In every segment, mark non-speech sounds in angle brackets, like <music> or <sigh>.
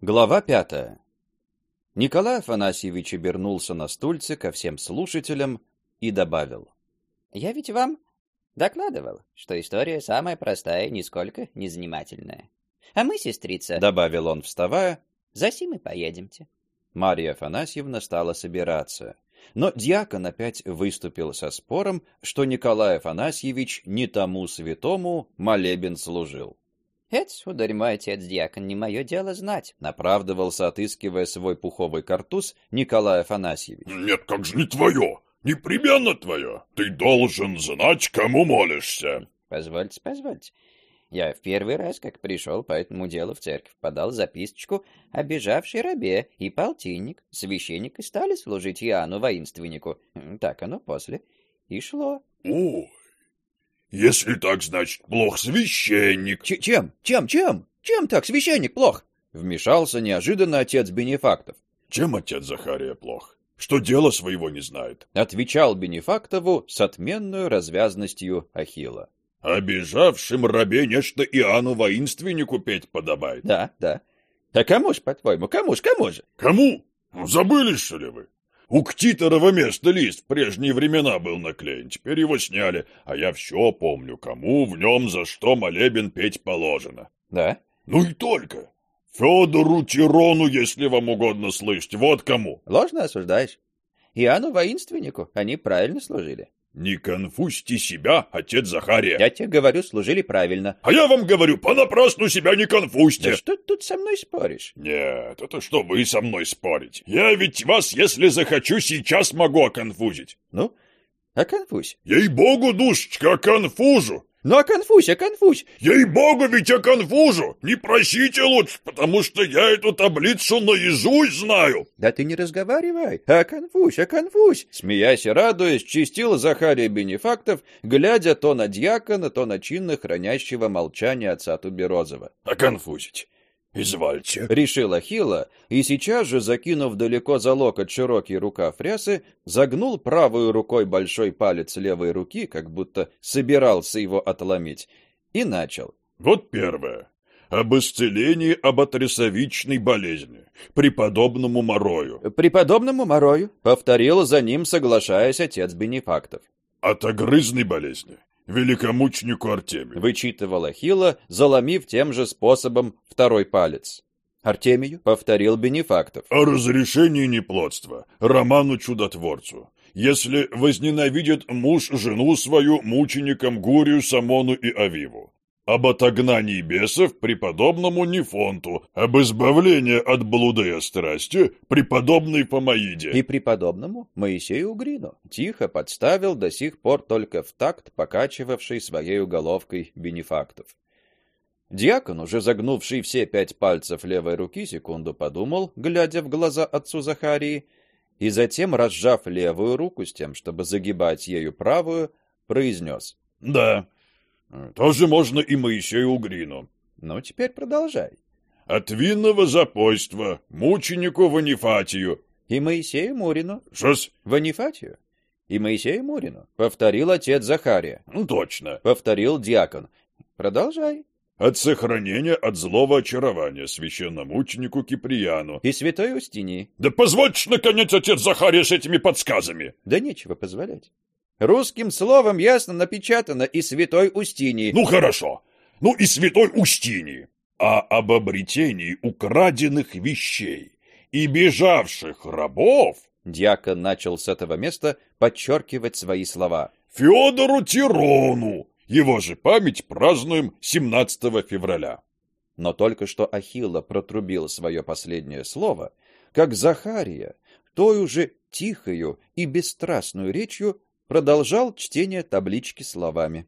Глава пятая. Николай Афанасьевич обернулся на стульце ко всем слушателям и добавил. «Я ведь вам докладывал, что история самая простая и нисколько не занимательная. А мы, сестрица, — добавил он, вставая, — за сим и поедемте». Марья Афанасьевна стала собираться. Но дьякон опять выступил со спором, что Николай Афанасьевич не тому святому молебен служил. «Это, сударь мой отец-дьякон, не мое дело знать», — оправдывался, отыскивая свой пуховый картуз Николай Афанасьевич. «Нет, как же не твое! Непременно твое! Ты должен знать, кому молишься!» «Позвольте, позвольте. Я в первый раз, как пришел по этому делу в церковь, подал записочку обижавшей рабе и полтинник. Священник и стали служить Иоанну воинственнику. Так оно после и шло». «Ой, если так, значит, плох священник. Ч чем? Чем? Чем? Чем так священник плох? Вмешался неожиданно отец Бенефактов. Чем отец Захария плох? Что дело своего не знает? Отвечал Бенефактову с отменной развязностью Ахилла. Обижавшим рабе нечто Иоанну воинственнику петь подобает. Да, да. А кому ж, по-твоему, кому ж, кому же? Кому? Забыли, что ли вы? У Ктиторова места лист в прежние времена был наклеен, теперь его сняли, а я все помню, кому в нем за что молебен петь положено. Да? Ну и только. Федору Тирону, если вам угодно слышать, вот кому. Ложно осуждаешь. Иоанну воинственнику они правильно служили. Не конфузьте себя, отец Захария. Я тебе говорю, служили правильно. А я вам говорю, понапрасну себя не конфузьте. Да что ты тут со мной споришь? Нет, это что вы со мной спорите? Я ведь вас, если захочу, сейчас могу оконфузить. Ну, оконфузь. Ей-богу, душечка, оконфужу. Ну, оконфузь, оконфузь. Ей-богу, ведь оконфужу. Не просите лучше, потому что я эту таблицу наизусть знаю. Да ты не разговаривай. Оконфузь, оконфузь. Смеясь и радуясь, чистил Захария Бенефактов, глядя то на дьякона, то на чинно хранящего молчание отца Туберозова. Оконфузить. «Извольте», — решил Ахилла, и сейчас же, закинув далеко за локоть широкий рукав рясы, загнул правой рукой большой палец левой руки, как будто собирался его отломить, и начал. «Вот первое. Об исцелении об отрисовичной болезни, преподобному Морою». «Преподобному Морою», — повторил за ним, соглашаясь отец Бенефактов. «От огрызной болезни, великомученику Артемию. Вычитывал Ахилла, заломив тем же способом второй палец. Артемию повторил Бенефактов. О разрешении неплодства, Роману-чудотворцу. Если возненавидит муж жену свою мученикам Гурию, Самону и Авиву. Об отогнании бесов преподобному Нефонту, об избавлении от блуда и страсти преподобной Фомаиде. И преподобному Моисею Угрину тихо подставил до сих пор только в такт покачивавший своей головкой Бенефактов. Диакон, уже загнувший все пять пальцев левой руки, секунду подумал, глядя в глаза отцу Захарии, и затем, разжав левую руку с тем, чтобы загибать ею правую, произнес. «Да, тоже можно и Моисею Угрину. Ну, теперь продолжай. От винного запойства, мученику Ванифатию. И Моисею Мурину. Что-с? Ванифатию. И Моисею Мурину. Повторил отец Захария. Ну, точно. Повторил диакон. Продолжай. От сохранения от злого очарования священномученику Киприяну. И святой Устинии. Да позвольте, наконец, отец Захария с этими подсказами. Да нечего позволять. Русским словом ясно напечатано и святой Устинии. Ну хорошо, ну и святой Устинии. А об обретении украденных вещей и бежавших рабов... Дьякон начал с этого места подчеркивать свои слова. Федору Тирону. Его же память празднуем 17 февраля. Но только что Ахилла протрубил свое последнее слово, как Захария, той уже тихою и бесстрастную речью продолжал чтение таблички словами.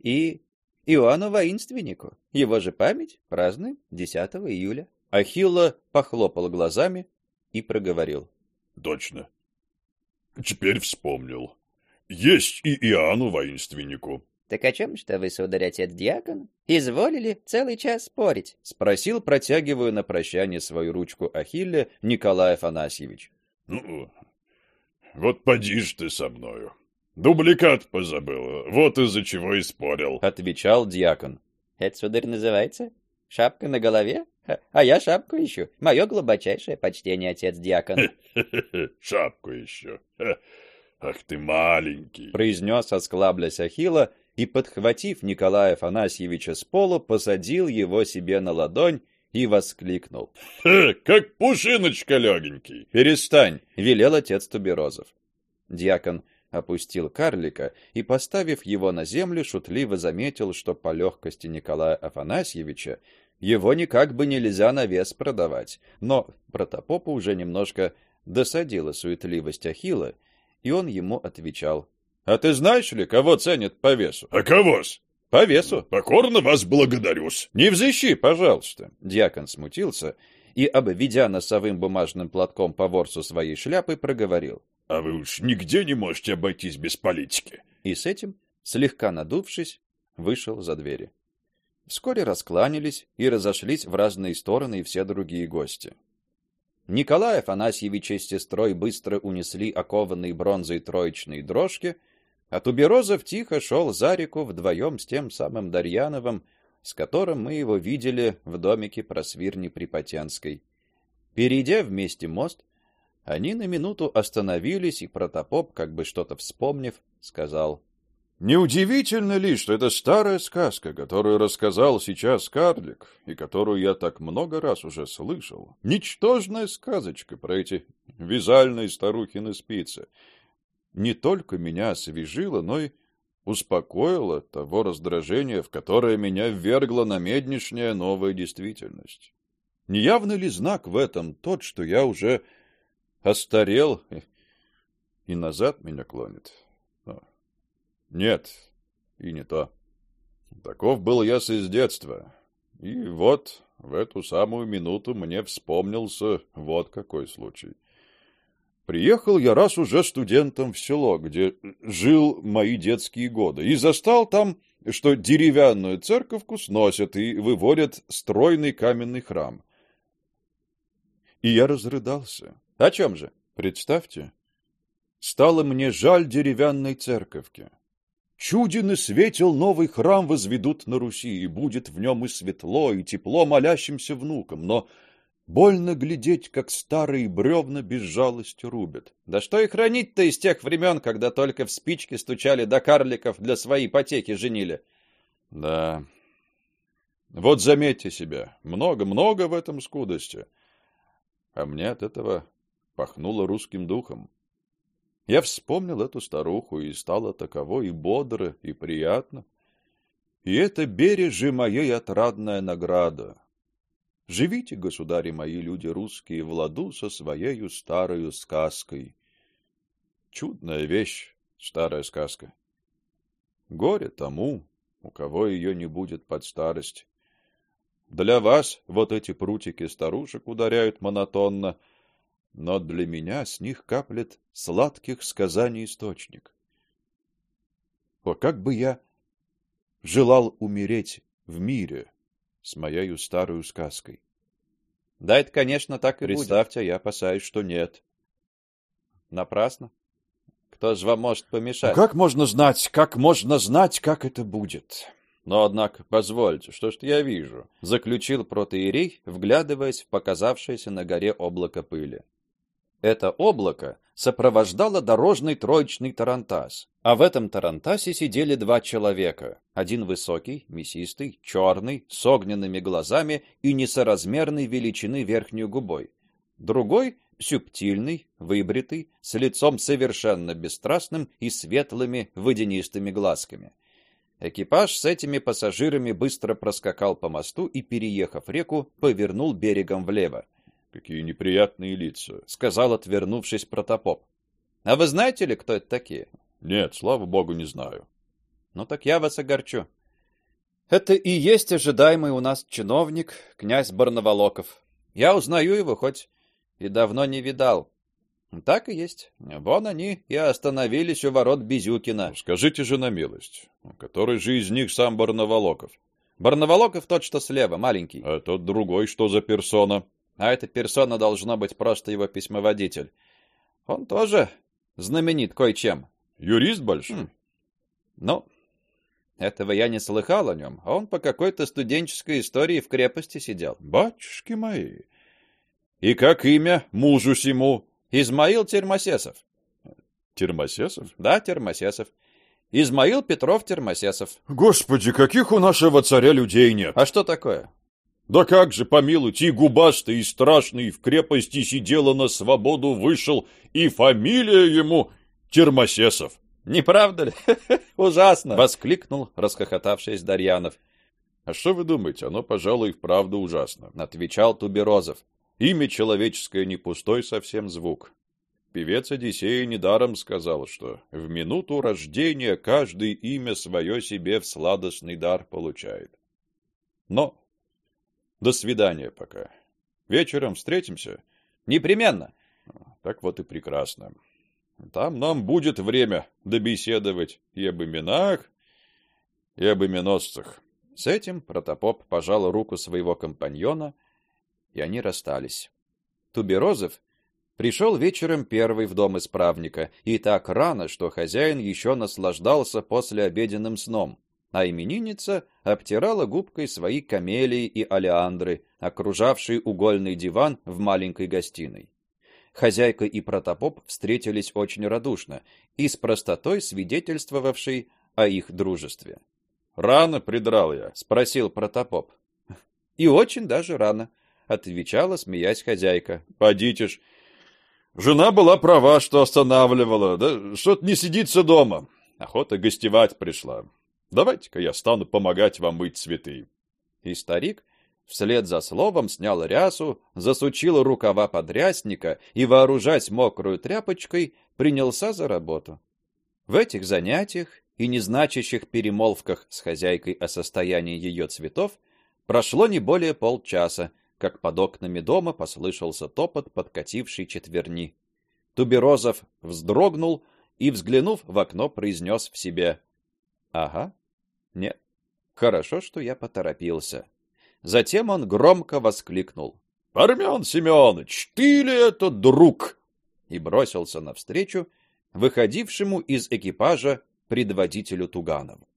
И Иоанну Воинственнику, его же память празднуем 10 июля. Ахилла похлопал глазами и проговорил. Точно. Теперь вспомнил. Есть и Иоанну Воинственнику. Так о чем что вы, сударь, отец дьякон? Изволили целый час спорить? Спросил, протягивая на прощание свою ручку Ахилле Николай Афанасьевич. Ну, вот поди ж ты со мною. Дубликат позабыла, вот из-за чего и спорил. Отвечал дьякон. Это, сударь, называется? Шапка на голове? А я шапку ищу. Мое глубочайшее почтение, отец-диакон. <laughs> Шапку еще. Ах ты маленький, произнес, осклаблясь Ахилла, и, подхватив Николая Афанасьевича с пола, посадил его себе на ладонь и воскликнул. «Как пушиночка легенький!» «Перестань!» — велел отец Туберозов. Диакон опустил карлика и, поставив его на землю, шутливо заметил, что по легкости Николая Афанасьевича его никак бы нельзя на вес продавать. Но протопопу уже немножко досадила суетливость Ахилла, и он ему отвечал. А ты знаешь ли, кого ценят по весу? А кого-с? По весу. Покорно вас благодарю-с. Не взыщи, пожалуйста. Диакон смутился и, обведя носовым бумажным платком по ворсу своей шляпы, проговорил. А вы уж нигде не можете обойтись без политики. И с этим, слегка надувшись, вышел за двери. Вскоре раскланялись и разошлись в разные стороны и все другие гости. Николай Афанасьевич с сестрой быстро унесли окованные бронзой троечные дрожки, а Туберозов тихо шел за реку вдвоем с тем самым Дарьяновым, с которым мы его видели в домике просвирни Припотенской. Перейдя вместе мост, они на минуту остановились, и протопоп, как бы что-то вспомнив, сказал: Неудивительно ли, что это старая сказка, которую рассказал сейчас карлик, и которую я так много раз уже слышал, ничтожная сказочка про эти вязальные старухины спицы, не только меня освежила, но и успокоила того раздражения, в которое меня ввергла намеднишняя новая действительность. Не явно ли знак в этом тот, что я уже остарел и назад меня клонит? Но... Нет, и не то. Таков был я с из детства. И вот в эту самую минуту мне вспомнился вот какой случай. Приехал я раз уже студентом в село, где жил мои детские годы, и застал там, что деревянную церковку сносят и выводят стройный каменный храм. И я разрыдался. О чем же? Представьте, стало мне жаль деревянной церковки. Чуден и светел новый храм возведут на Руси, и будет в нем и светло, и тепло молящимся внукам, но Больно глядеть, как старые бревна без жалости рубят. Да что их хранить-то из тех времен, когда только в спички стучали до карликов для своей ипотеки женили. Да. Вот заметьте себя, много-много в этом скудости. А мне от этого пахнуло русским духом. Я вспомнил эту старуху, и стало таково и бодро, и приятно. И это бережи моей отрадная награда. Живите, государи мои, люди русские, в ладу со своей старою сказкой. Чудная вещь, старая сказка. Горе тому, у кого ее не будет под старость. Для вас вот эти прутики старушек ударяют монотонно, но для меня с них каплет сладких сказаний источник. О, как бы я желал умереть в мире, с моей старой сказкой. Да, это, конечно, так и Представьте, будет. я опасаюсь, что нет. Напрасно. Кто же вам может помешать? Ну, как можно знать, как можно знать, как это будет? Но, однако, позвольте, что ж я вижу, заключил протоиерей, вглядываясь в показавшееся на горе облако пыли. Это облако сопровождало дорожный троечный тарантас, а в этом тарантасе сидели два человека: один высокий, мясистый, черный, с огненными глазами и несоразмерной величины верхней губой, другой субтильный, выбритый, с лицом совершенно бесстрастным и светлыми водянистыми глазками. Экипаж с этими пассажирами быстро проскакал по мосту и, переехав реку, повернул берегом влево. Какие неприятные лица, сказал, отвернувшись протопоп. А вы знаете ли, кто это такие? Нет, слава богу, не знаю. Ну так я вас огорчу. Это и есть ожидаемый у нас чиновник, князь Барнаволоков. Я узнаю его хоть и давно не видал. Так и есть. Вон они и остановились у ворот Безюкина. Скажите же на милость, который же из них сам Барнаволоков? Барнаволоков тот, что слева, маленький. А тот другой что за персона? А эта персона должна быть просто его письмоводитель. Он тоже знаменит кое-чем. Юрист большой? Хм. Ну, Этого я не слыхал о нем, а он по какой-то студенческой истории в крепости сидел. Батюшки мои. И как имя мужу сему? Измаил Термосесов. Термосесов? Да, Термосесов. Измаил Петров Термосесов. Господи, каких у нашего царя людей нет. А что такое? Да как же, помилуйте, и губастый, и страшный, в крепости сидела на свободу вышел, и фамилия ему Термосесов. Не правда ли? <laughs> Ужасно! Воскликнул, расхохотавшись Дарьянов. А что вы думаете, оно, пожалуй, и вправду ужасно. Отвечал Туберозов. Имя человеческое не пустой совсем звук. Певец Одиссея недаром сказал, что в минуту рождения каждый имя свое себе в сладостный дар получает. Но до свидания пока. Вечером встретимся? Непременно. Так вот и прекрасно. Там нам будет время добеседовать и об именах, и об именосцах. С этим протопоп пожал руку своего компаньона, и они расстались. Туберозов пришел вечером первый в дом исправника, и так рано, что хозяин еще наслаждался после обеденным сном, а именинница обтирала губкой свои камелии и алиандры, окружавшие угольный диван в маленькой гостиной. Хозяйка и протопоп встретились очень радушно и с простотой свидетельствовавшей о их дружестве. «Рано придрал я?» — спросил протопоп. «И очень даже рано», — отвечала, смеясь хозяйка. «Подите ж. Жена была права, что останавливала. Да что-то не сидится дома. Охота гостевать пришла. Давайте-ка я стану помогать вам мыть цветы». И старик Вслед за словом снял рясу, засучил рукава подрясника и, вооружаясь мокрой тряпочкой, принялся за работу. В этих занятиях и незначащих перемолвках с хозяйкой о состоянии ее цветов прошло не более полчаса, как под окнами дома послышался топот подкатившей четверни. Туберозов вздрогнул и, взглянув в окно, произнес в себе «Ага, нет, хорошо, что я поторопился». Затем он громко воскликнул. «Пармен Семенович, ты ли это друг?» и бросился навстречу выходившему из экипажа предводителю Туганову.